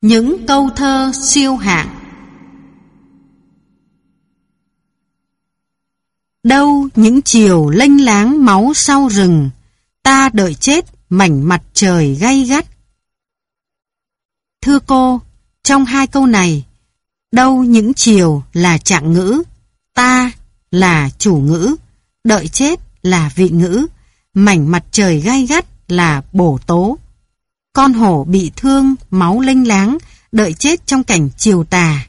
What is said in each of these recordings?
Những câu thơ siêu hạng Đâu những chiều lênh láng máu sau rừng, ta đợi chết mảnh mặt trời gay gắt. Thưa cô, trong hai câu này, đâu những chiều là trạng ngữ, ta là chủ ngữ, đợi chết là vị ngữ, mảnh mặt trời gai gắt là bổ tố. Con hổ bị thương, máu lênh láng, đợi chết trong cảnh chiều tà.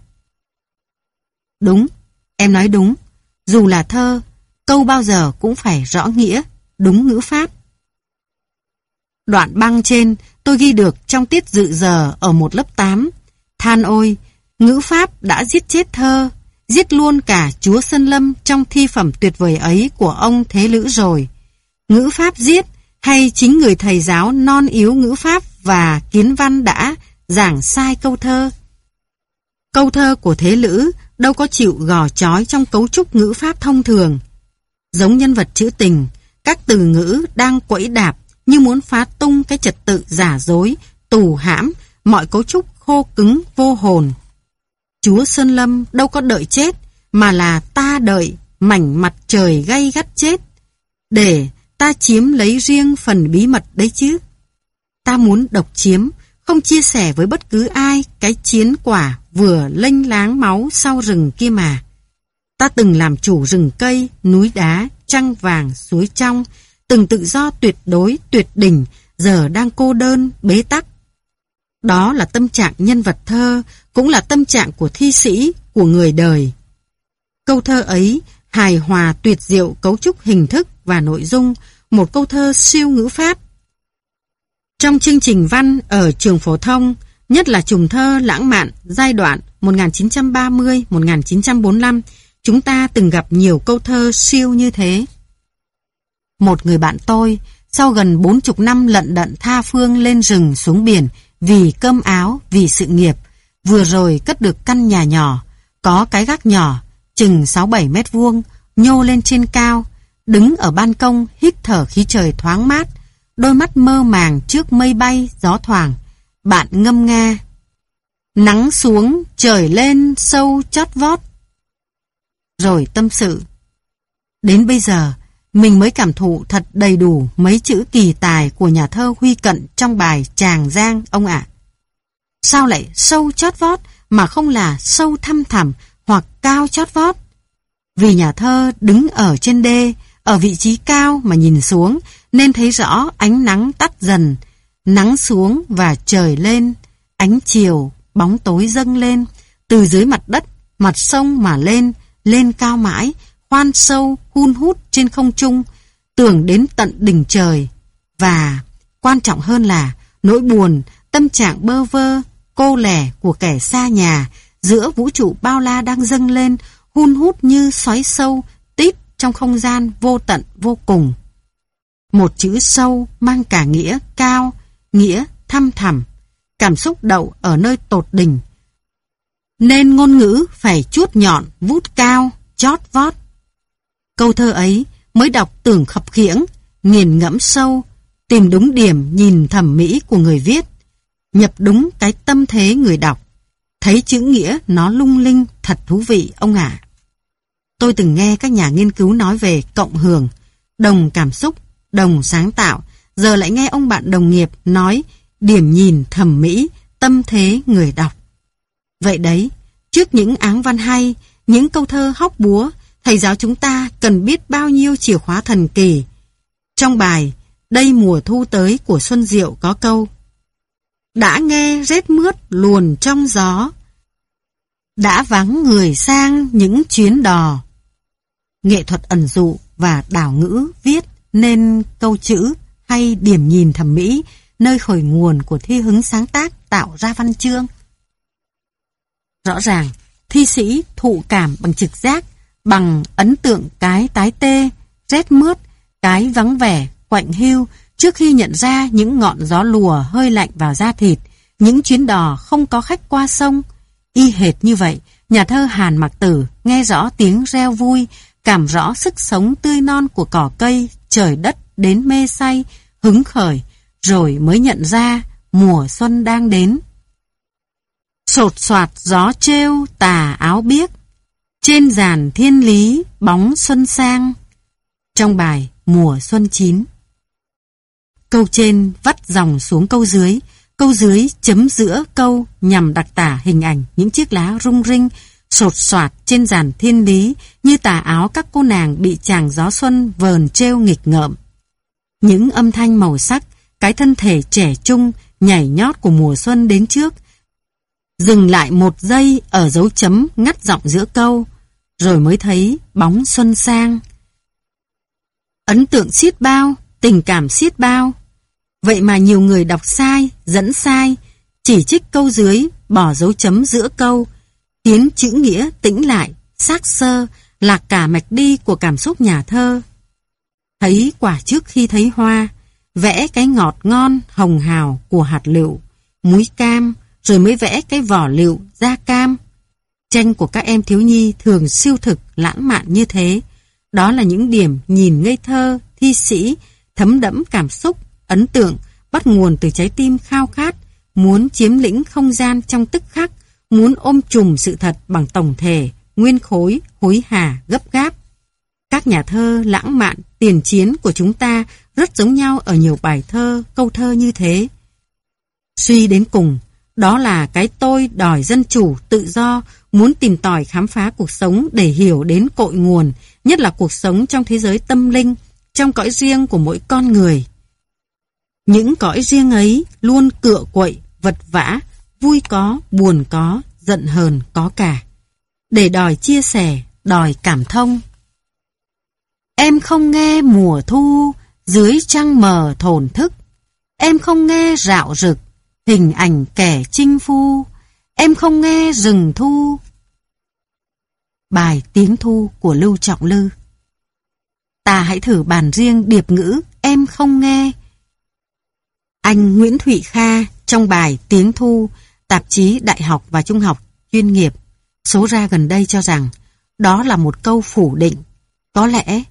Đúng, em nói đúng. Dù là thơ, câu bao giờ cũng phải rõ nghĩa, đúng ngữ pháp. Đoạn băng trên tôi ghi được trong tiết dự giờ ở một lớp 8. Than ôi, ngữ pháp đã giết chết thơ, giết luôn cả chúa Sơn Lâm trong thi phẩm tuyệt vời ấy của ông Thế Lữ rồi. Ngữ pháp giết hay chính người thầy giáo non yếu ngữ pháp và kiến văn đã giảng sai câu thơ. Câu thơ của Thế Lữ đâu có chịu gò chói trong cấu trúc ngữ pháp thông thường. Giống nhân vật trữ tình, các từ ngữ đang quẫy đạp như muốn phá tung cái trật tự giả dối, tù hãm, mọi cấu trúc khô cứng vô hồn. Chúa Sơn Lâm đâu có đợi chết, mà là ta đợi mảnh mặt trời gay gắt chết, để ta chiếm lấy riêng phần bí mật đấy chứ. Ta muốn độc chiếm, không chia sẻ với bất cứ ai cái chiến quả vừa lênh láng máu sau rừng kia mà. Ta từng làm chủ rừng cây, núi đá, trăng vàng, suối trong, từng tự do tuyệt đối, tuyệt đỉnh, giờ đang cô đơn, bế tắc. Đó là tâm trạng nhân vật thơ, cũng là tâm trạng của thi sĩ, của người đời. Câu thơ ấy hài hòa tuyệt diệu cấu trúc hình thức và nội dung, một câu thơ siêu ngữ pháp. Trong chương trình văn ở trường phổ thông, nhất là trùng thơ lãng mạn giai đoạn 1930-1945, chúng ta từng gặp nhiều câu thơ siêu như thế. Một người bạn tôi, sau gần bốn chục năm lận đận tha phương lên rừng xuống biển vì cơm áo, vì sự nghiệp, vừa rồi cất được căn nhà nhỏ, có cái gác nhỏ, chừng 6-7 mét vuông, nhô lên trên cao, đứng ở ban công hít thở khí trời thoáng mát, đôi mắt mơ màng trước mây bay, gió thoảng. Bạn ngâm nga. Nắng xuống, trời lên, sâu chót vót. Rồi tâm sự. Đến bây giờ, mình mới cảm thụ thật đầy đủ mấy chữ kỳ tài của nhà thơ Huy Cận trong bài Tràng Giang ông ạ. Sao lại sâu chót vót mà không là sâu thăm thẳm hoặc cao chót vót? Vì nhà thơ đứng ở trên đê, ở vị trí cao mà nhìn xuống nên thấy rõ ánh nắng tắt dần, nắng xuống và trời lên, ánh chiều, bóng tối dâng lên, từ dưới mặt đất, mặt sông mà lên, lên cao mãi, khoan sâu, hun hút trên không trung, tưởng đến tận đỉnh trời. Và quan trọng hơn là nỗi buồn, tâm trạng bơ vơ, cô lẻ của kẻ xa nhà giữa vũ trụ bao la đang dâng lên, hun hút như xoáy sâu, tít trong không gian vô tận vô cùng. Một chữ sâu mang cả nghĩa cao, nghĩa thăm thẳm, cảm xúc đậu ở nơi tột đỉnh. Nên ngôn ngữ phải chuốt nhọn, vút cao, chót vót. Câu thơ ấy mới đọc tưởng khập khiễng, nghiền ngẫm sâu, tìm đúng điểm nhìn thẩm mỹ của người viết, nhập đúng cái tâm thế người đọc. Thấy chữ nghĩa nó lung linh, thật thú vị ông ạ. Tôi từng nghe các nhà nghiên cứu nói về cộng hưởng, đồng cảm xúc, đồng sáng tạo, giờ lại nghe ông bạn đồng nghiệp nói điểm nhìn thẩm mỹ, tâm thế người đọc. Vậy đấy, trước những áng văn hay, những câu thơ hóc búa, thầy giáo chúng ta cần biết bao nhiêu chìa khóa thần kỳ. Trong bài Đây mùa thu tới của Xuân Diệu có câu Đã nghe rét mướt luồn trong gió Đã vắng người sang những chuyến đò Nghệ thuật ẩn dụ và đảo ngữ viết nên câu chữ hay điểm nhìn thẩm mỹ nơi khởi nguồn của thi hứng sáng tác tạo ra văn chương. Rõ ràng, thi sĩ thụ cảm bằng trực giác bằng ấn tượng cái tái tê, rét mướt, cái vắng vẻ, quạnh hiu trước khi nhận ra những ngọn gió lùa hơi lạnh vào da thịt, những chuyến đò không có khách qua sông. Y hệt như vậy, nhà thơ Hàn Mặc Tử nghe rõ tiếng reo vui, cảm rõ sức sống tươi non của cỏ cây, trời đất đến mê say, hứng khởi, rồi mới nhận ra mùa xuân đang đến. Sột soạt gió trêu tà áo biếc, trên giàn thiên lý bóng xuân sang. Trong bài Mùa Xuân Chín Câu trên vắt dòng xuống câu dưới, câu dưới chấm giữa câu nhằm đặc tả hình ảnh những chiếc lá rung rinh, sột soạt trên giàn thiên lý như tà áo các cô nàng bị chàng gió xuân vờn treo nghịch ngợm. Những âm thanh màu sắc, cái thân thể trẻ trung, nhảy nhót của mùa xuân đến trước, dừng lại một giây ở dấu chấm ngắt giọng giữa câu, rồi mới thấy bóng xuân sang. Ấn tượng xiết bao, tình cảm xiết bao. Vậy mà nhiều người đọc sai, dẫn sai, chỉ trích câu dưới, bỏ dấu chấm giữa câu, Tiến chữ nghĩa tĩnh lại, xác sơ, lạc cả mạch đi của cảm xúc nhà thơ. Thấy quả trước khi thấy hoa, vẽ cái ngọt ngon, hồng hào của hạt lựu, muối cam, rồi mới vẽ cái vỏ lựu, da cam. Tranh của các em thiếu nhi thường siêu thực, lãng mạn như thế. Đó là những điểm nhìn ngây thơ, thi sĩ, thấm đẫm cảm xúc, ấn tượng, bắt nguồn từ trái tim khao khát, muốn chiếm lĩnh không gian trong tức khắc, muốn ôm trùm sự thật bằng tổng thể, nguyên khối, hối hả, gấp gáp. Các nhà thơ lãng mạn, tiền chiến của chúng ta rất giống nhau ở nhiều bài thơ, câu thơ như thế. Suy đến cùng, đó là cái tôi đòi dân chủ, tự do, muốn tìm tòi khám phá cuộc sống để hiểu đến cội nguồn, nhất là cuộc sống trong thế giới tâm linh, trong cõi riêng của mỗi con người. Những cõi riêng ấy luôn cựa quậy, vật vã, vui có, buồn có, giận hờn có cả. Để đòi chia sẻ, đòi cảm thông. Em không nghe mùa thu, dưới trăng mờ thổn thức. Em không nghe rạo rực, hình ảnh kẻ chinh phu. Em không nghe rừng thu. Bài Tiếng Thu của Lưu Trọng Lư Ta hãy thử bàn riêng điệp ngữ Em không nghe. Anh Nguyễn Thụy Kha trong bài Tiếng Thu, tạp chí Đại học và Trung học chuyên nghiệp, số ra gần đây cho rằng đó là một câu phủ định. Có lẽ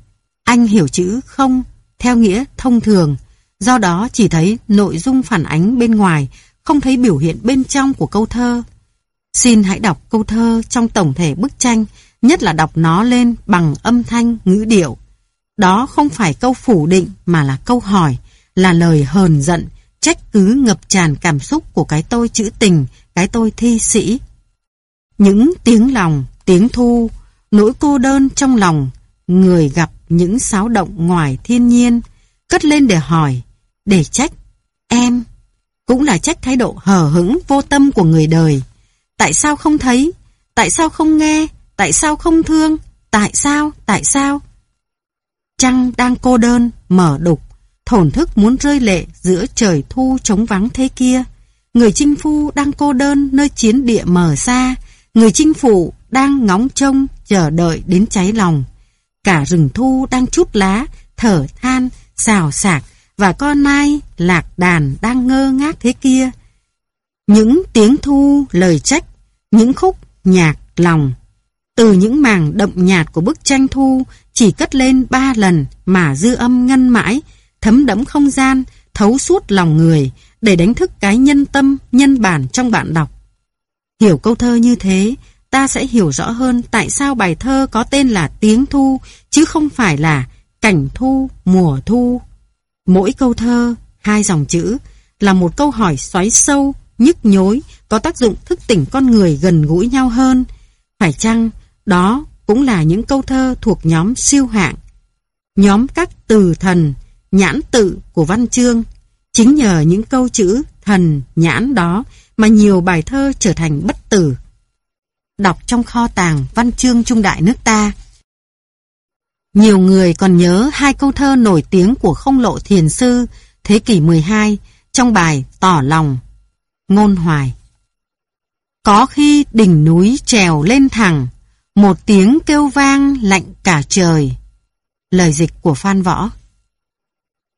anh hiểu chữ không theo nghĩa thông thường, do đó chỉ thấy nội dung phản ánh bên ngoài, không thấy biểu hiện bên trong của câu thơ. Xin hãy đọc câu thơ trong tổng thể bức tranh, nhất là đọc nó lên bằng âm thanh, ngữ điệu. Đó không phải câu phủ định mà là câu hỏi, là lời hờn giận, trách cứ ngập tràn cảm xúc của cái tôi trữ tình, cái tôi thi sĩ. Những tiếng lòng, tiếng thu, nỗi cô đơn trong lòng, người gặp những xáo động ngoài thiên nhiên, cất lên để hỏi, để trách. Em, cũng là trách thái độ hờ hững vô tâm của người đời. Tại sao không thấy? Tại sao không nghe? Tại sao không thương? Tại sao? Tại sao? Trăng đang cô đơn, mở đục, thổn thức muốn rơi lệ giữa trời thu trống vắng thế kia. Người chinh phu đang cô đơn nơi chiến địa mờ xa, người chinh phụ đang ngóng trông chờ đợi đến cháy lòng. Cả rừng thu đang chút lá, thở than, xào xạc và con nai lạc đàn đang ngơ ngác thế kia. Những tiếng thu, lời trách, những khúc nhạc lòng. Từ những màng đậm nhạt của bức tranh thu chỉ cất lên ba lần mà dư âm ngân mãi, thấm đẫm không gian, thấu suốt lòng người để đánh thức cái nhân tâm, nhân bản trong bạn đọc. Hiểu câu thơ như thế, ta sẽ hiểu rõ hơn tại sao bài thơ có tên là Tiếng Thu, chứ không phải là Cảnh Thu, Mùa Thu. Mỗi câu thơ, hai dòng chữ, là một câu hỏi xoáy sâu, nhức nhối, có tác dụng thức tỉnh con người gần gũi nhau hơn. Phải chăng, đó cũng là những câu thơ thuộc nhóm siêu hạng. Nhóm các từ thần, nhãn tự của văn chương. Chính nhờ những câu chữ thần, nhãn đó mà nhiều bài thơ trở thành bất tử. Đọc trong kho tàng văn chương trung đại nước ta. Nhiều người còn nhớ hai câu thơ nổi tiếng của không lộ thiền sư thế kỷ 12 trong bài Tỏ lòng, ngôn hoài. Có khi đỉnh núi trèo lên thẳng, một tiếng kêu vang lạnh cả trời. Lời dịch của Phan Võ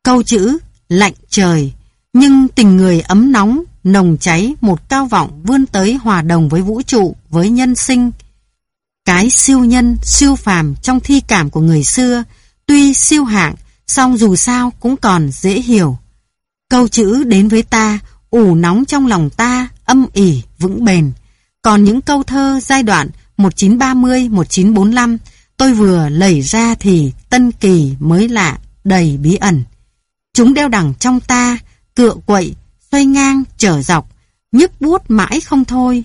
Câu chữ lạnh trời, nhưng tình người ấm nóng, nồng cháy một cao vọng vươn tới hòa đồng với vũ trụ, với nhân sinh. Cái siêu nhân, siêu phàm trong thi cảm của người xưa, tuy siêu hạng, song dù sao cũng còn dễ hiểu. Câu chữ đến với ta, ủ nóng trong lòng ta, âm ỉ, vững bền. Còn những câu thơ giai đoạn 1930-1945 tôi vừa lẩy ra thì tân kỳ mới lạ, đầy bí ẩn. Chúng đeo đằng trong ta, cựa quậy, xoay ngang, trở dọc, nhức bút mãi không thôi.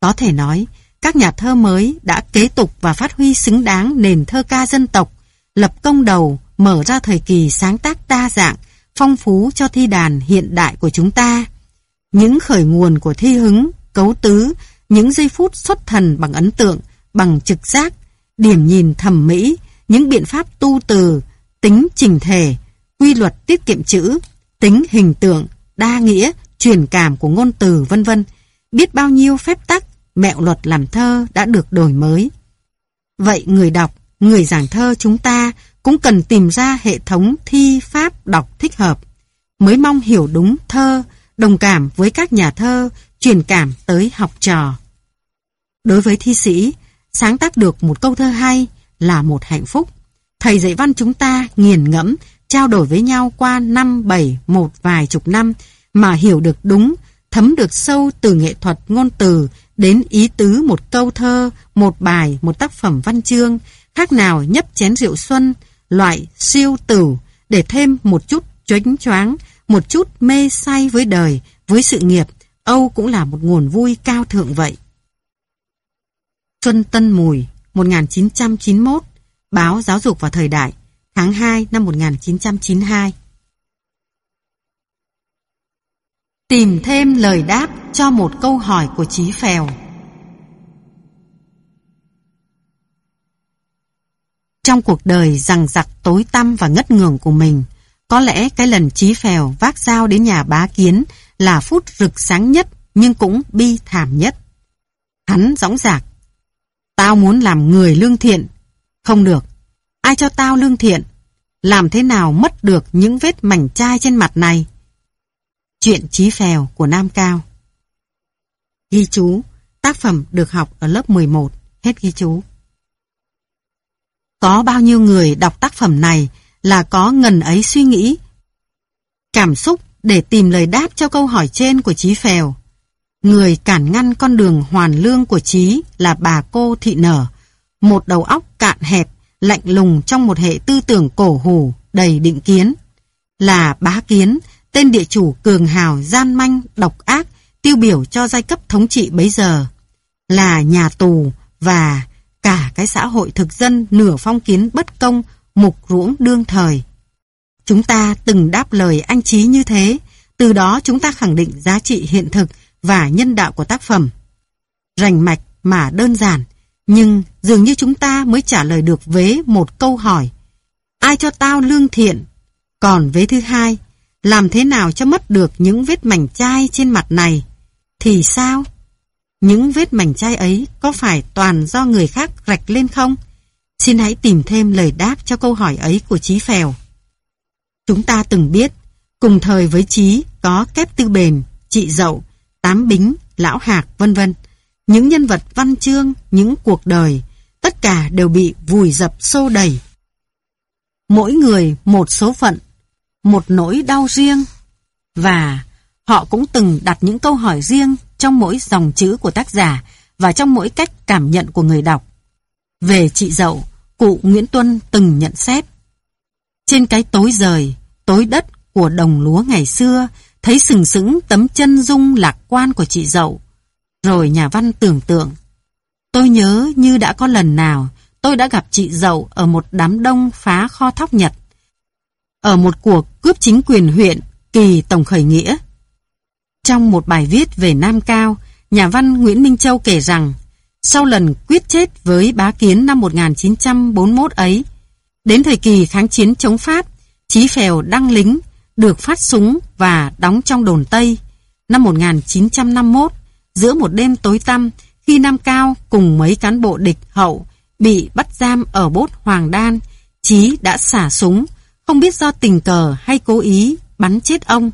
Có thể nói, các nhà thơ mới đã kế tục và phát huy xứng đáng nền thơ ca dân tộc, lập công đầu, mở ra thời kỳ sáng tác đa dạng, phong phú cho thi đàn hiện đại của chúng ta. Những khởi nguồn của thi hứng, cấu tứ, những giây phút xuất thần bằng ấn tượng, bằng trực giác, điểm nhìn thẩm mỹ, những biện pháp tu từ, tính trình thể, quy luật tiết kiệm chữ, tính hình tượng, đa nghĩa, truyền cảm của ngôn từ vân vân. Biết bao nhiêu phép tắc, mẹo luật làm thơ đã được đổi mới. Vậy người đọc, người giảng thơ chúng ta cũng cần tìm ra hệ thống thi pháp đọc thích hợp, mới mong hiểu đúng thơ, đồng cảm với các nhà thơ, truyền cảm tới học trò. Đối với thi sĩ, sáng tác được một câu thơ hay là một hạnh phúc. Thầy dạy văn chúng ta nghiền ngẫm, trao đổi với nhau qua năm bảy một vài chục năm mà hiểu được đúng, thấm được sâu từ nghệ thuật ngôn từ đến ý tứ một câu thơ, một bài, một tác phẩm văn chương, khác nào nhấp chén rượu xuân, loại siêu tử để thêm một chút choánh choáng, một chút mê say với đời, với sự nghiệp, Âu cũng là một nguồn vui cao thượng vậy. Xuân Tân Mùi, 1991, báo Giáo dục và Thời đại, tháng 2 năm 1992. Tìm thêm lời đáp cho một câu hỏi của Chí Phèo. Trong cuộc đời rằng giặc tối tăm và ngất ngường của mình, có lẽ cái lần Chí Phèo vác dao đến nhà bá kiến là phút rực sáng nhất nhưng cũng bi thảm nhất. Hắn dõng dạc. Tao muốn làm người lương thiện. Không được. Ai cho tao lương thiện? Làm thế nào mất được những vết mảnh chai trên mặt này? Chuyện Chí Phèo của Nam Cao Ghi chú, tác phẩm được học ở lớp 11, hết ghi chú. Có bao nhiêu người đọc tác phẩm này là có ngần ấy suy nghĩ, cảm xúc để tìm lời đáp cho câu hỏi trên của Chí Phèo. Người cản ngăn con đường hoàn lương của Chí là bà cô Thị Nở, một đầu óc cạn hẹp, lạnh lùng trong một hệ tư tưởng cổ hủ, đầy định kiến. Là bá kiến, tên địa chủ cường hào gian manh, độc ác, tiêu biểu cho giai cấp thống trị bấy giờ. Là nhà tù và cả cái xã hội thực dân nửa phong kiến bất công, mục ruỗng đương thời. Chúng ta từng đáp lời anh Chí như thế, từ đó chúng ta khẳng định giá trị hiện thực và nhân đạo của tác phẩm. Rành mạch mà đơn giản, nhưng dường như chúng ta mới trả lời được vế một câu hỏi. Ai cho tao lương thiện? Còn vế thứ hai, làm thế nào cho mất được những vết mảnh chai trên mặt này? Thì sao? Những vết mảnh chai ấy có phải toàn do người khác rạch lên không? Xin hãy tìm thêm lời đáp cho câu hỏi ấy của Chí Phèo. Chúng ta từng biết, cùng thời với Chí có Kép Tư Bền, Chị Dậu, Tám Bính, Lão Hạc, vân vân. Những nhân vật văn chương, những cuộc đời, cả đều bị vùi dập xô đẩy. Mỗi người một số phận, một nỗi đau riêng. Và họ cũng từng đặt những câu hỏi riêng trong mỗi dòng chữ của tác giả và trong mỗi cách cảm nhận của người đọc. Về chị dậu, cụ Nguyễn Tuân từng nhận xét. Trên cái tối rời, tối đất của đồng lúa ngày xưa, thấy sừng sững tấm chân dung lạc quan của chị dậu. Rồi nhà văn tưởng tượng. Tôi nhớ như đã có lần nào tôi đã gặp chị dậu ở một đám đông phá kho thóc Nhật. Ở một cuộc cướp chính quyền huyện kỳ tổng khởi nghĩa. Trong một bài viết về Nam Cao, nhà văn Nguyễn Minh Châu kể rằng sau lần quyết chết với bá kiến năm 1941 ấy, đến thời kỳ kháng chiến chống Pháp, Chí Phèo đăng lính, được phát súng và đóng trong đồn Tây. Năm 1951, giữa một đêm tối tăm, khi Nam Cao cùng mấy cán bộ địch hậu bị bắt giam ở bốt Hoàng Đan, Chí đã xả súng, không biết do tình cờ hay cố ý bắn chết ông.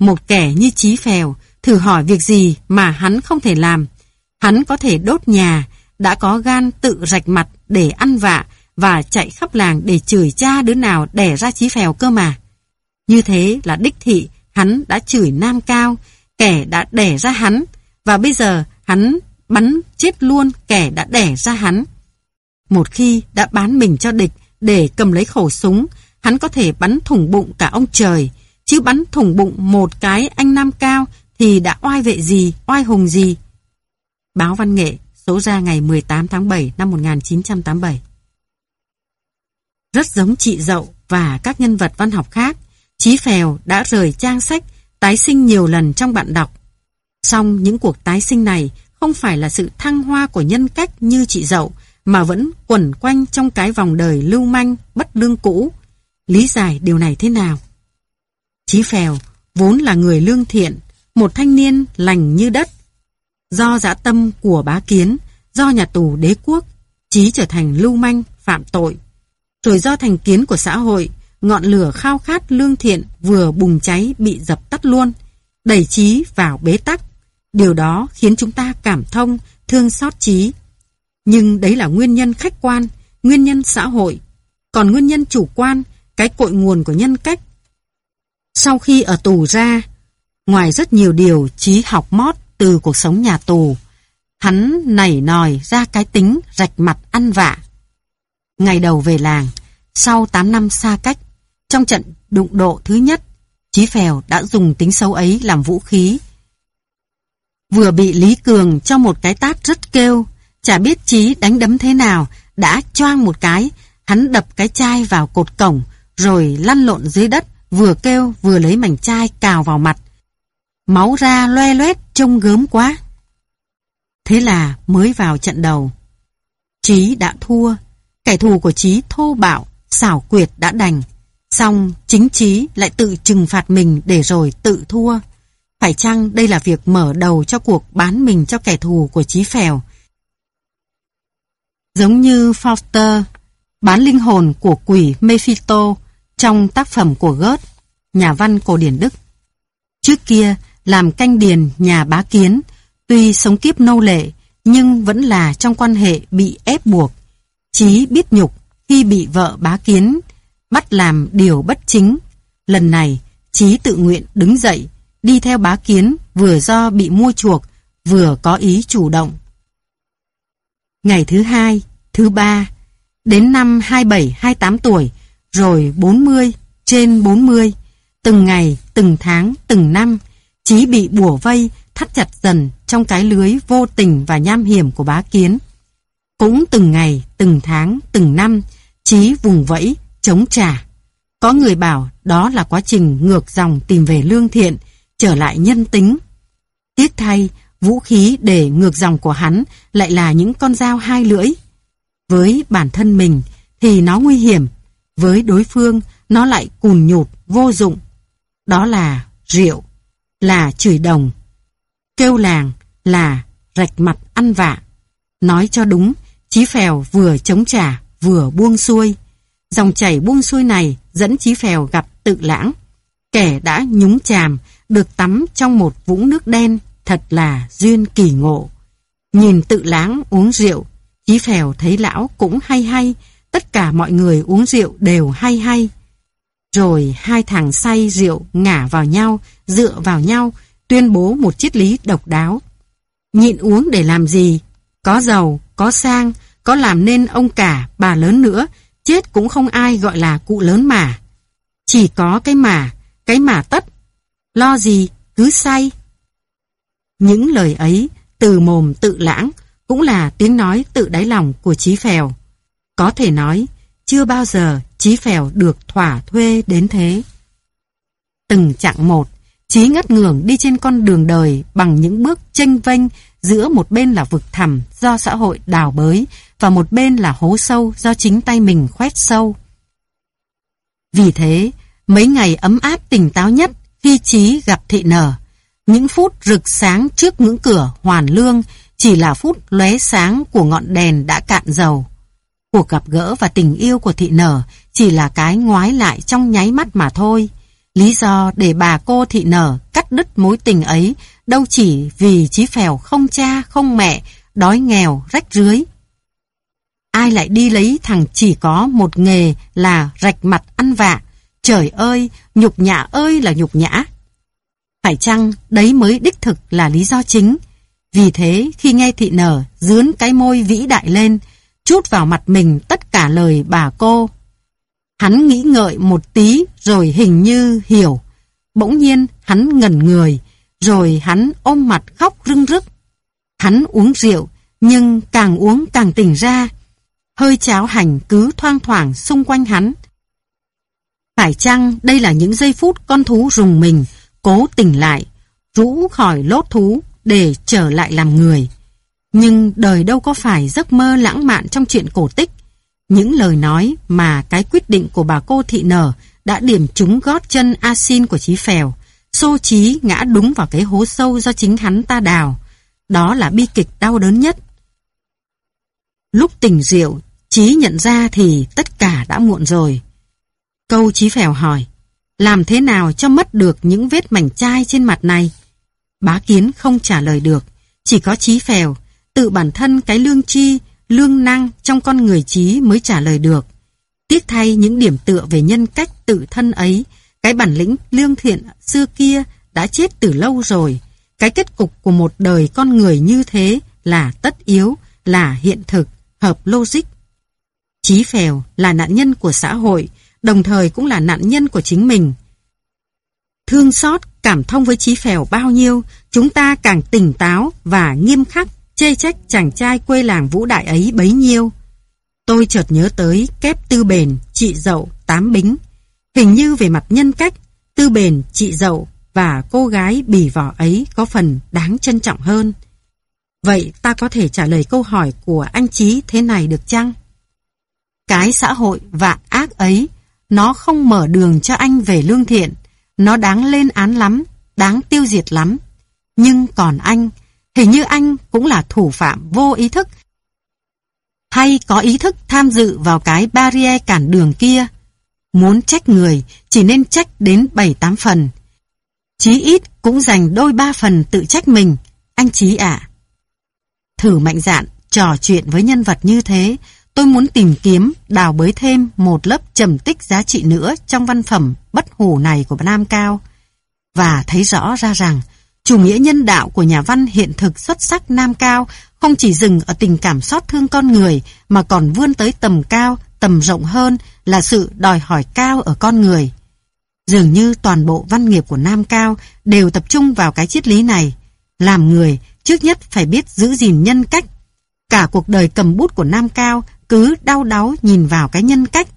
Một kẻ như Chí Phèo thử hỏi việc gì mà hắn không thể làm. Hắn có thể đốt nhà, đã có gan tự rạch mặt để ăn vạ và chạy khắp làng để chửi cha đứa nào đẻ ra Chí Phèo cơ mà. Như thế là đích thị hắn đã chửi Nam Cao, kẻ đã đẻ ra hắn, và bây giờ hắn bắn chết luôn kẻ đã đẻ ra hắn. Một khi đã bán mình cho địch để cầm lấy khẩu súng, hắn có thể bắn thủng bụng cả ông trời, chứ bắn thủng bụng một cái anh nam cao thì đã oai vệ gì, oai hùng gì. Báo Văn Nghệ, số ra ngày 18 tháng 7 năm 1987. Rất giống chị Dậu và các nhân vật văn học khác, Chí Phèo đã rời trang sách, tái sinh nhiều lần trong bạn đọc. Song những cuộc tái sinh này không phải là sự thăng hoa của nhân cách như chị Dậu, mà vẫn quẩn quanh trong cái vòng đời lưu manh, bất lương cũ. Lý giải điều này thế nào? Chí Phèo vốn là người lương thiện, một thanh niên lành như đất. Do dã tâm của bá kiến, do nhà tù đế quốc, Chí trở thành lưu manh, phạm tội. Rồi do thành kiến của xã hội, ngọn lửa khao khát lương thiện vừa bùng cháy bị dập tắt luôn, đẩy Chí vào bế tắc. Điều đó khiến chúng ta cảm thông, thương xót trí. Nhưng đấy là nguyên nhân khách quan, nguyên nhân xã hội. Còn nguyên nhân chủ quan, cái cội nguồn của nhân cách. Sau khi ở tù ra, ngoài rất nhiều điều trí học mót từ cuộc sống nhà tù, hắn nảy nòi ra cái tính rạch mặt ăn vạ. Ngày đầu về làng, sau 8 năm xa cách, trong trận đụng độ thứ nhất, Chí Phèo đã dùng tính xấu ấy làm vũ khí. Vừa bị Lý Cường cho một cái tát rất kêu, chả biết Chí đánh đấm thế nào, đã choang một cái, hắn đập cái chai vào cột cổng, rồi lăn lộn dưới đất, vừa kêu vừa lấy mảnh chai cào vào mặt. Máu ra loe loét trông gớm quá. Thế là mới vào trận đầu. Chí đã thua, kẻ thù của Chí thô bạo, xảo quyệt đã đành. Xong chính Chí lại tự trừng phạt mình để rồi tự thua. Phải chăng đây là việc mở đầu cho cuộc bán mình cho kẻ thù của Chí Phèo? Giống như Foster bán linh hồn của quỷ Mephisto trong tác phẩm của Goethe, nhà văn cổ điển Đức. Trước kia, làm canh điền nhà bá kiến, tuy sống kiếp nô lệ, nhưng vẫn là trong quan hệ bị ép buộc. Chí biết nhục khi bị vợ bá kiến, bắt làm điều bất chính. Lần này, Chí tự nguyện đứng dậy, đi theo bá kiến vừa do bị mua chuộc, vừa có ý chủ động. Ngày thứ hai, thứ ba, đến năm 27-28 tuổi, rồi 40, trên 40, từng ngày, từng tháng, từng năm, Chí bị bùa vây, thắt chặt dần trong cái lưới vô tình và nham hiểm của bá kiến. Cũng từng ngày, từng tháng, từng năm, Chí vùng vẫy, chống trả. Có người bảo đó là quá trình ngược dòng tìm về lương thiện, trở lại nhân tính. Tiếc thay, vũ khí để ngược dòng của hắn lại là những con dao hai lưỡi. Với bản thân mình thì nó nguy hiểm, với đối phương nó lại cùn nhụt, vô dụng. Đó là rượu, là chửi đồng, kêu làng là rạch mặt ăn vạ. Nói cho đúng, Chí Phèo vừa chống trả vừa buông xuôi. Dòng chảy buông xuôi này dẫn Chí Phèo gặp tự lãng. Kẻ đã nhúng chàm, được tắm trong một vũng nước đen, thật là duyên kỳ ngộ. Nhìn tự láng uống rượu, Chí Phèo thấy lão cũng hay hay, tất cả mọi người uống rượu đều hay hay. Rồi hai thằng say rượu ngả vào nhau, dựa vào nhau, tuyên bố một triết lý độc đáo. Nhịn uống để làm gì? Có giàu, có sang, có làm nên ông cả, bà lớn nữa, chết cũng không ai gọi là cụ lớn mà. Chỉ có cái mà, cái mà tất. Lo gì, cứ say. Những lời ấy, từ mồm tự lãng, cũng là tiếng nói tự đáy lòng của Chí Phèo. Có thể nói, chưa bao giờ Chí Phèo được thỏa thuê đến thế. Từng chặng một, Chí ngất ngường đi trên con đường đời bằng những bước chênh vênh giữa một bên là vực thẳm do xã hội đào bới và một bên là hố sâu do chính tay mình khoét sâu. Vì thế, mấy ngày ấm áp tỉnh táo nhất khi Chí gặp thị nở, những phút rực sáng trước ngưỡng cửa hoàn lương chỉ là phút lóe sáng của ngọn đèn đã cạn dầu. Cuộc gặp gỡ và tình yêu của thị nở chỉ là cái ngoái lại trong nháy mắt mà thôi. Lý do để bà cô thị nở cắt đứt mối tình ấy đâu chỉ vì Chí Phèo không cha, không mẹ, đói nghèo, rách rưới. Ai lại đi lấy thằng chỉ có một nghề là rạch mặt ăn vạ. Trời ơi, nhục nhã ơi là nhục nhã. Phải chăng đấy mới đích thực là lý do chính? Vì thế, khi nghe thị nở dướn cái môi vĩ đại lên, chút vào mặt mình tất cả lời bà cô. Hắn nghĩ ngợi một tí rồi hình như hiểu. Bỗng nhiên hắn ngẩn người, rồi hắn ôm mặt khóc rưng rức. Hắn uống rượu, nhưng càng uống càng tỉnh ra. Hơi cháo hành cứ thoang thoảng xung quanh hắn. Phải chăng đây là những giây phút con thú rùng mình, cố tỉnh lại, rũ khỏi lốt thú để trở lại làm người. Nhưng đời đâu có phải giấc mơ lãng mạn trong chuyện cổ tích. Những lời nói mà cái quyết định của bà cô thị nở đã điểm trúng gót chân asin của Chí Phèo, xô Chí ngã đúng vào cái hố sâu do chính hắn ta đào. Đó là bi kịch đau đớn nhất. Lúc tỉnh rượu, Chí nhận ra thì tất cả đã muộn rồi. Câu Chí Phèo hỏi, làm thế nào cho mất được những vết mảnh chai trên mặt này? Bá Kiến không trả lời được, chỉ có Chí Phèo, tự bản thân cái lương chi, lương năng trong con người Chí mới trả lời được. Tiếc thay những điểm tựa về nhân cách tự thân ấy, cái bản lĩnh lương thiện xưa kia đã chết từ lâu rồi. Cái kết cục của một đời con người như thế là tất yếu, là hiện thực, hợp logic. Chí phèo là nạn nhân của xã hội, đồng thời cũng là nạn nhân của chính mình. Thương xót, cảm thông với Chí phèo bao nhiêu, chúng ta càng tỉnh táo và nghiêm khắc chê trách chàng trai quê làng vũ đại ấy bấy nhiêu. Tôi chợt nhớ tới kép tư bền, chị dậu, tám bính. Hình như về mặt nhân cách, tư bền, chị dậu và cô gái bì vỏ ấy có phần đáng trân trọng hơn. Vậy ta có thể trả lời câu hỏi của anh Chí thế này được chăng? Cái xã hội vạn ác ấy, nó không mở đường cho anh về lương thiện, nó đáng lên án lắm, đáng tiêu diệt lắm. Nhưng còn anh, hình như anh cũng là thủ phạm vô ý thức hay có ý thức tham dự vào cái barrier cản đường kia. Muốn trách người chỉ nên trách đến 7-8 phần. Chí ít cũng dành đôi ba phần tự trách mình, anh Chí ạ. Thử mạnh dạn, trò chuyện với nhân vật như thế, tôi muốn tìm kiếm, đào bới thêm một lớp trầm tích giá trị nữa trong văn phẩm bất hủ này của Nam Cao. Và thấy rõ ra rằng, chủ nghĩa nhân đạo của nhà văn hiện thực xuất sắc Nam Cao không chỉ dừng ở tình cảm xót thương con người mà còn vươn tới tầm cao, tầm rộng hơn là sự đòi hỏi cao ở con người. Dường như toàn bộ văn nghiệp của Nam Cao đều tập trung vào cái triết lý này. Làm người, trước nhất phải biết giữ gìn nhân cách. Cả cuộc đời cầm bút của Nam Cao cứ đau đáu nhìn vào cái nhân cách,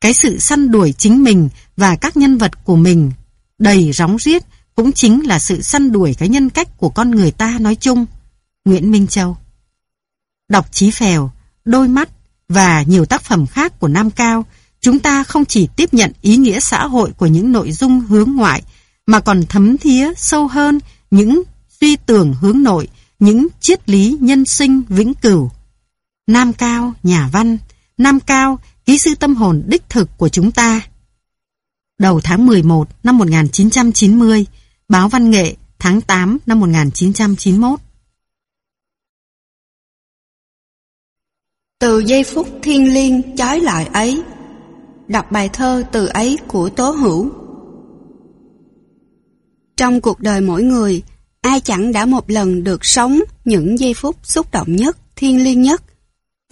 cái sự săn đuổi chính mình và các nhân vật của mình. Đầy róng riết cũng chính là sự săn đuổi cái nhân cách của con người ta nói chung. Nguyễn Minh Châu Đọc Chí Phèo, Đôi Mắt và nhiều tác phẩm khác của Nam Cao, chúng ta không chỉ tiếp nhận ý nghĩa xã hội của những nội dung hướng ngoại, mà còn thấm thía sâu hơn những suy tưởng hướng nội, những triết lý nhân sinh vĩnh cửu. Nam Cao, nhà văn, Nam Cao, ký sư tâm hồn đích thực của chúng ta. Đầu tháng 11 năm 1990, báo Văn nghệ tháng 8 năm 1991. Từ giây phút thiên liêng chói lọi ấy Đọc bài thơ từ ấy của Tố Hữu Trong cuộc đời mỗi người Ai chẳng đã một lần được sống những giây phút xúc động nhất, thiên liêng nhất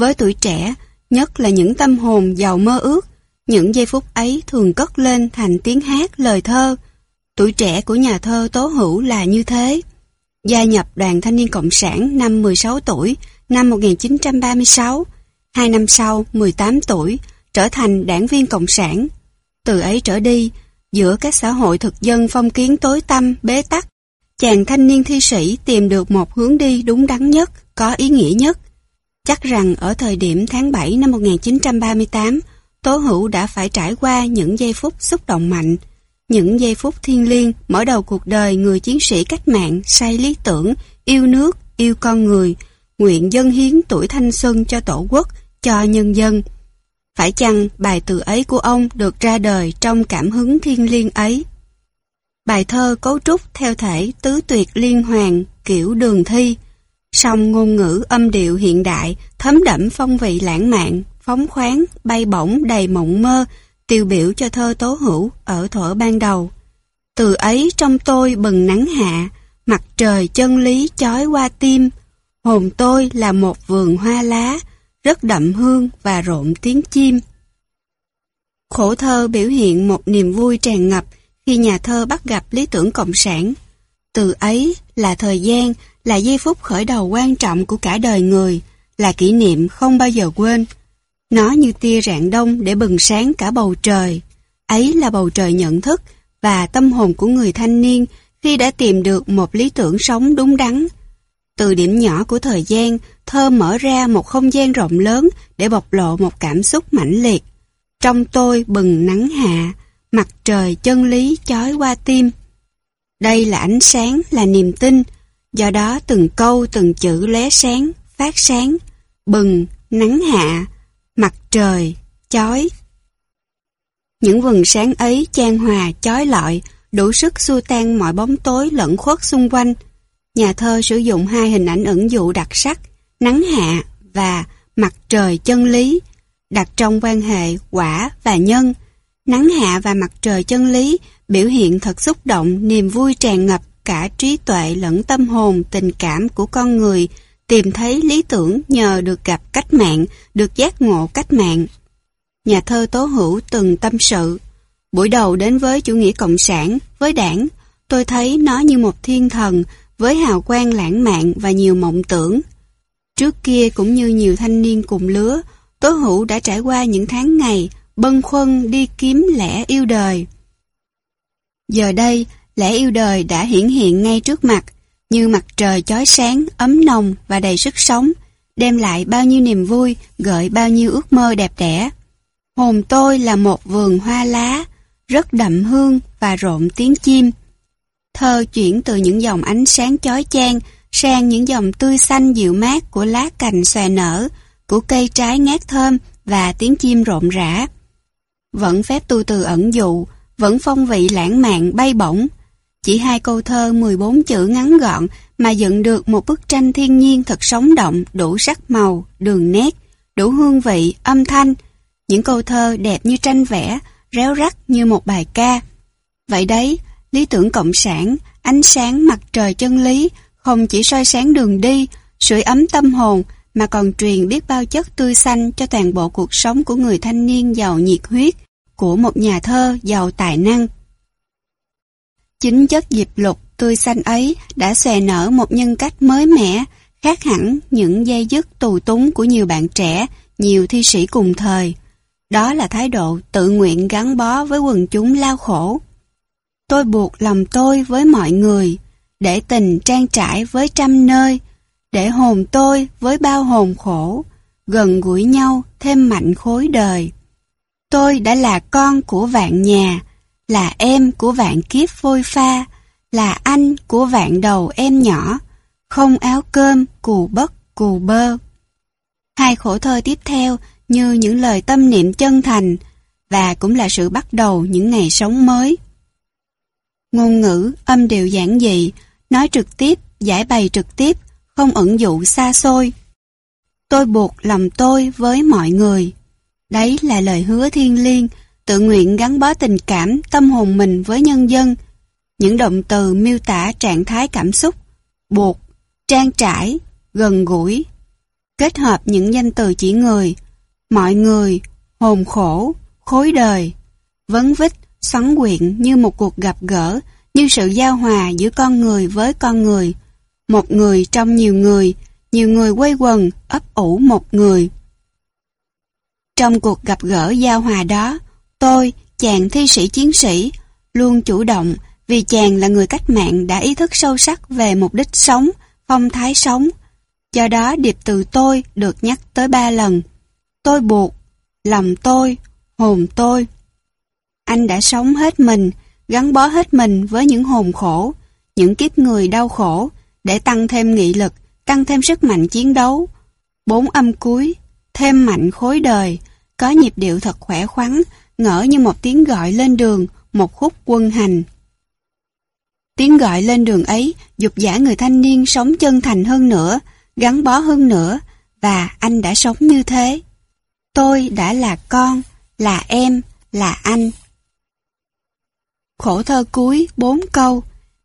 với tuổi trẻ, nhất là những tâm hồn giàu mơ ước Những giây phút ấy thường cất lên thành tiếng hát lời thơ Tuổi trẻ của nhà thơ Tố Hữu là như thế Gia nhập đoàn thanh niên Cộng sản năm 16 tuổi, năm 1936 Hai năm sau, 18 tuổi, trở thành đảng viên Cộng sản. Từ ấy trở đi, giữa các xã hội thực dân phong kiến tối tăm, bế tắc, chàng thanh niên thi sĩ tìm được một hướng đi đúng đắn nhất, có ý nghĩa nhất. Chắc rằng ở thời điểm tháng 7 năm 1938, Tố Hữu đã phải trải qua những giây phút xúc động mạnh, những giây phút thiên liêng mở đầu cuộc đời người chiến sĩ cách mạng say lý tưởng, yêu nước, yêu con người, nguyện dân hiến tuổi thanh xuân cho tổ quốc, cho nhân dân. Phải chăng bài từ ấy của ông được ra đời trong cảm hứng thiên liêng ấy? Bài thơ cấu trúc theo thể tứ tuyệt liên hoàn kiểu đường thi, song ngôn ngữ âm điệu hiện đại thấm đẫm phong vị lãng mạn, phóng khoáng, bay bổng đầy mộng mơ, tiêu biểu cho thơ tố hữu ở thuở ban đầu. Từ ấy trong tôi bừng nắng hạ, mặt trời chân lý chói qua tim, hồn tôi là một vườn hoa lá, rất đậm hương và rộn tiếng chim. Khổ thơ biểu hiện một niềm vui tràn ngập khi nhà thơ bắt gặp lý tưởng cộng sản. Từ ấy là thời gian, là giây phút khởi đầu quan trọng của cả đời người, là kỷ niệm không bao giờ quên. Nó như tia rạng đông để bừng sáng cả bầu trời. Ấy là bầu trời nhận thức và tâm hồn của người thanh niên khi đã tìm được một lý tưởng sống đúng đắn. Từ điểm nhỏ của thời gian, thơ mở ra một không gian rộng lớn để bộc lộ một cảm xúc mãnh liệt. Trong tôi bừng nắng hạ, mặt trời chân lý chói qua tim. Đây là ánh sáng, là niềm tin, do đó từng câu từng chữ lóe sáng, phát sáng, bừng, nắng hạ, mặt trời, chói. Những vầng sáng ấy chan hòa, chói lọi, đủ sức xua tan mọi bóng tối lẫn khuất xung quanh. Nhà thơ sử dụng hai hình ảnh ẩn dụ đặc sắc, nắng hạ và mặt trời chân lý, đặt trong quan hệ quả và nhân. Nắng hạ và mặt trời chân lý biểu hiện thật xúc động, niềm vui tràn ngập cả trí tuệ lẫn tâm hồn, tình cảm của con người, tìm thấy lý tưởng nhờ được gặp cách mạng, được giác ngộ cách mạng. Nhà thơ Tố Hữu từng tâm sự, buổi đầu đến với chủ nghĩa cộng sản, với đảng, tôi thấy nó như một thiên thần với hào quang lãng mạn và nhiều mộng tưởng. Trước kia cũng như nhiều thanh niên cùng lứa, Tố Hữu đã trải qua những tháng ngày bâng khuâng đi kiếm lẽ yêu đời. Giờ đây, lẽ yêu đời đã hiển hiện ngay trước mặt, như mặt trời chói sáng, ấm nồng và đầy sức sống, đem lại bao nhiêu niềm vui, gợi bao nhiêu ước mơ đẹp đẽ. Hồn tôi là một vườn hoa lá, rất đậm hương và rộn tiếng chim. Thơ chuyển từ những dòng ánh sáng chói chang sang những dòng tươi xanh dịu mát của lá cành xòe nở, của cây trái ngát thơm và tiếng chim rộn rã. Vẫn phép tu từ ẩn dụ, vẫn phong vị lãng mạn bay bổng. Chỉ hai câu thơ 14 chữ ngắn gọn mà dựng được một bức tranh thiên nhiên thật sống động, đủ sắc màu, đường nét, đủ hương vị, âm thanh. Những câu thơ đẹp như tranh vẽ, réo rắt như một bài ca. Vậy đấy, lý tưởng cộng sản, ánh sáng mặt trời chân lý, không chỉ soi sáng đường đi, sưởi ấm tâm hồn, mà còn truyền biết bao chất tươi xanh cho toàn bộ cuộc sống của người thanh niên giàu nhiệt huyết, của một nhà thơ giàu tài năng. Chính chất diệp lục tươi xanh ấy đã xòe nở một nhân cách mới mẻ, khác hẳn những dây dứt tù túng của nhiều bạn trẻ, nhiều thi sĩ cùng thời. Đó là thái độ tự nguyện gắn bó với quần chúng lao khổ. Tôi buộc lòng tôi với mọi người, để tình trang trải với trăm nơi, để hồn tôi với bao hồn khổ, gần gũi nhau thêm mạnh khối đời. Tôi đã là con của vạn nhà, là em của vạn kiếp phôi pha, là anh của vạn đầu em nhỏ, không áo cơm, cù bất, cù bơ. Hai khổ thơ tiếp theo như những lời tâm niệm chân thành và cũng là sự bắt đầu những ngày sống mới. Ngôn ngữ, âm điệu giản dị, nói trực tiếp, giải bày trực tiếp, không ẩn dụ xa xôi. Tôi buộc lòng tôi với mọi người. Đấy là lời hứa thiên liêng, tự nguyện gắn bó tình cảm, tâm hồn mình với nhân dân. Những động từ miêu tả trạng thái cảm xúc, buộc, trang trải, gần gũi. Kết hợp những danh từ chỉ người, mọi người, hồn khổ, khối đời, vấn vít, xoắn quyện như một cuộc gặp gỡ, như sự giao hòa giữa con người với con người. Một người trong nhiều người, nhiều người quay quần, ấp ủ một người. Trong cuộc gặp gỡ giao hòa đó, tôi, chàng thi sĩ chiến sĩ, luôn chủ động vì chàng là người cách mạng đã ý thức sâu sắc về mục đích sống, phong thái sống. Do đó điệp từ tôi được nhắc tới ba lần. Tôi buộc, lòng tôi, hồn tôi. Anh đã sống hết mình, gắn bó hết mình với những hồn khổ, những kiếp người đau khổ, để tăng thêm nghị lực, tăng thêm sức mạnh chiến đấu. Bốn âm cuối, thêm mạnh khối đời, có nhịp điệu thật khỏe khoắn, ngỡ như một tiếng gọi lên đường, một khúc quân hành. Tiếng gọi lên đường ấy dục giả người thanh niên sống chân thành hơn nữa, gắn bó hơn nữa, và anh đã sống như thế. Tôi đã là con, là em, là anh. Khổ thơ cuối bốn câu,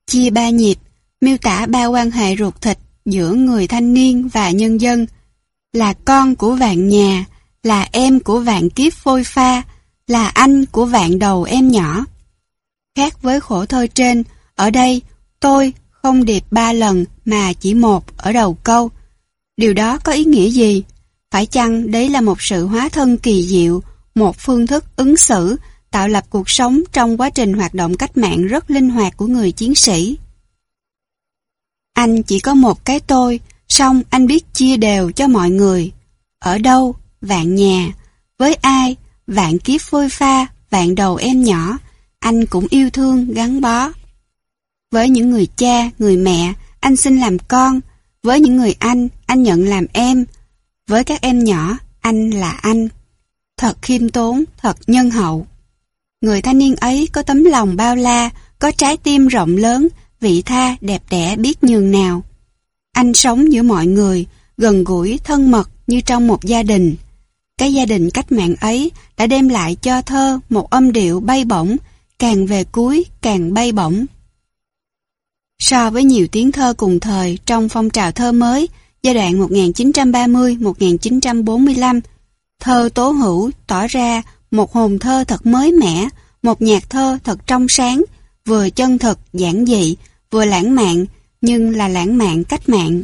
chia ba nhịp, miêu tả ba quan hệ ruột thịt giữa người thanh niên và nhân dân, là con của vạn nhà, là em của vạn kiếp phôi pha, là anh của vạn đầu em nhỏ. Khác với khổ thơ trên, ở đây tôi không điệp ba lần mà chỉ một ở đầu câu. Điều đó có ý nghĩa gì? Phải chăng đấy là một sự hóa thân kỳ diệu, một phương thức ứng xử, tạo lập cuộc sống trong quá trình hoạt động cách mạng rất linh hoạt của người chiến sĩ? Anh chỉ có một cái tôi, song anh biết chia đều cho mọi người. Ở đâu? Vạn nhà. Với ai? Vạn kiếp phôi pha, vạn đầu em nhỏ. Anh cũng yêu thương, gắn bó. Với những người cha, người mẹ, anh xin làm con. Với những người anh, anh nhận làm em. Với các em nhỏ, anh là anh. Thật khiêm tốn, thật nhân hậu. Người thanh niên ấy có tấm lòng bao la, có trái tim rộng lớn, vị tha, đẹp đẽ biết nhường nào. Anh sống giữa mọi người, gần gũi, thân mật như trong một gia đình. Cái gia đình cách mạng ấy đã đem lại cho thơ một âm điệu bay bổng, càng về cuối càng bay bổng. So với nhiều tiếng thơ cùng thời trong phong trào thơ mới, giai đoạn 1930-1945, thơ tố hữu tỏ ra một hồn thơ thật mới mẻ, một nhạc thơ thật trong sáng, vừa chân thực, giản dị, vừa lãng mạn, nhưng là lãng mạn cách mạng.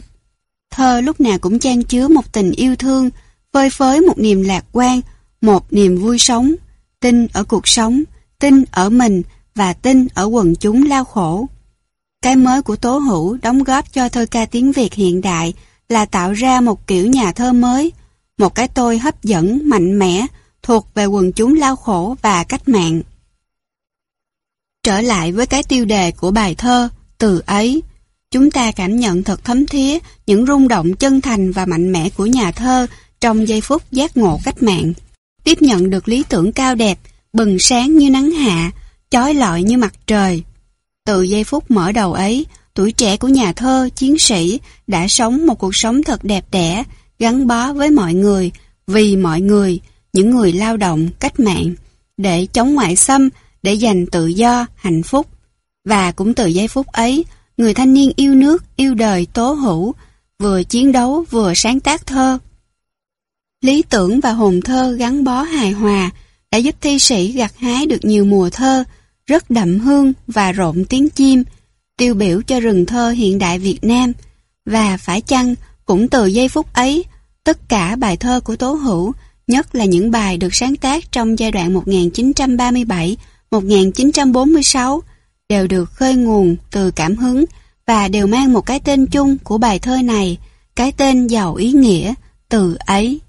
Thơ lúc nào cũng trang chứa một tình yêu thương, phơi phới một niềm lạc quan, một niềm vui sống, tin ở cuộc sống, tin ở mình và tin ở quần chúng lao khổ. Cái mới của Tố Hữu đóng góp cho thơ ca tiếng Việt hiện đại là tạo ra một kiểu nhà thơ mới, một cái tôi hấp dẫn, mạnh mẽ, thuộc về quần chúng lao khổ và cách mạng. Trở lại với cái tiêu đề của bài thơ, từ ấy, chúng ta cảm nhận thật thấm thía những rung động chân thành và mạnh mẽ của nhà thơ trong giây phút giác ngộ cách mạng. Tiếp nhận được lý tưởng cao đẹp, bừng sáng như nắng hạ, chói lọi như mặt trời. Từ giây phút mở đầu ấy, tuổi trẻ của nhà thơ, chiến sĩ đã sống một cuộc sống thật đẹp đẽ, gắn bó với mọi người, vì mọi người, những người lao động, cách mạng, để chống ngoại xâm, để giành tự do, hạnh phúc. Và cũng từ giây phút ấy, người thanh niên yêu nước, yêu đời, tố hữu, vừa chiến đấu vừa sáng tác thơ. Lý tưởng và hồn thơ gắn bó hài hòa đã giúp thi sĩ gặt hái được nhiều mùa thơ, rất đậm hương và rộn tiếng chim, tiêu biểu cho rừng thơ hiện đại Việt Nam. Và phải chăng, cũng từ giây phút ấy, tất cả bài thơ của Tố Hữu, nhất là những bài được sáng tác trong giai đoạn 1937-1946, đều được khơi nguồn từ cảm hứng và đều mang một cái tên chung của bài thơ này, cái tên giàu ý nghĩa, từ ấy.